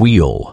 wheel.